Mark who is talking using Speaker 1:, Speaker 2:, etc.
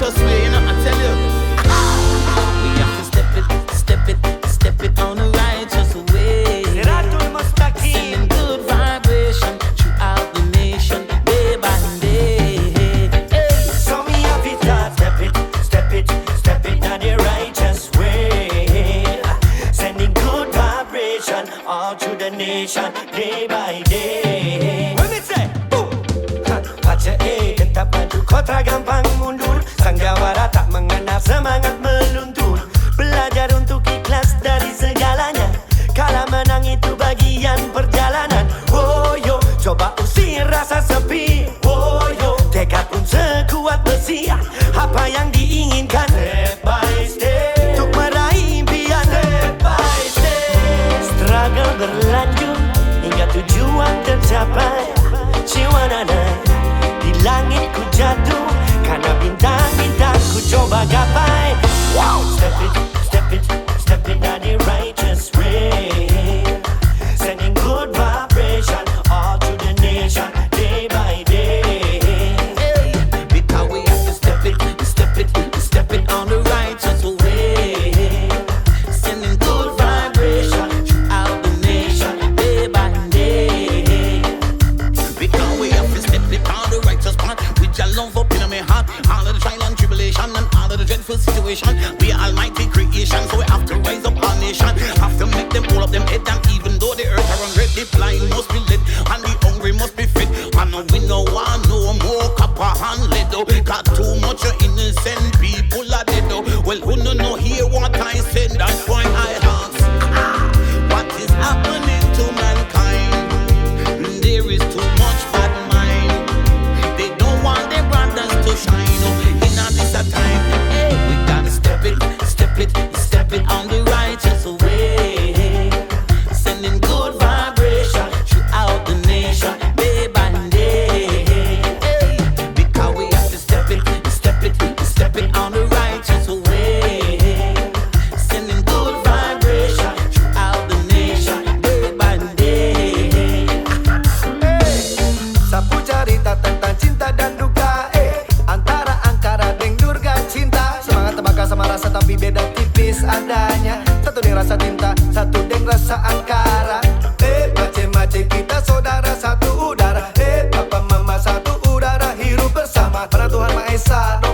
Speaker 1: righteous way, you know, I tell you. We have to step it, step it, step it on the righteous way. Sending good vibration throughout the nation, day by day.
Speaker 2: So we have it step it, step it, step it on the righteous way. Sending good vibration all to the nation, day by day. When it say, boom, watch your head, get up and do kota gampang mundur. Sang Gawara tak mengenal semangat
Speaker 1: heart. All of the trial and tribulation and all of the dreadful situation. We are almighty creation, so we have to raise up our nation. Have to make them pull up them head and even
Speaker 3: satu deng rasa angkara. Eh mace-mace kita saudara satu udara. Eh papa mama satu udara. Hirup bersama. Karena Tuhan Maha Esa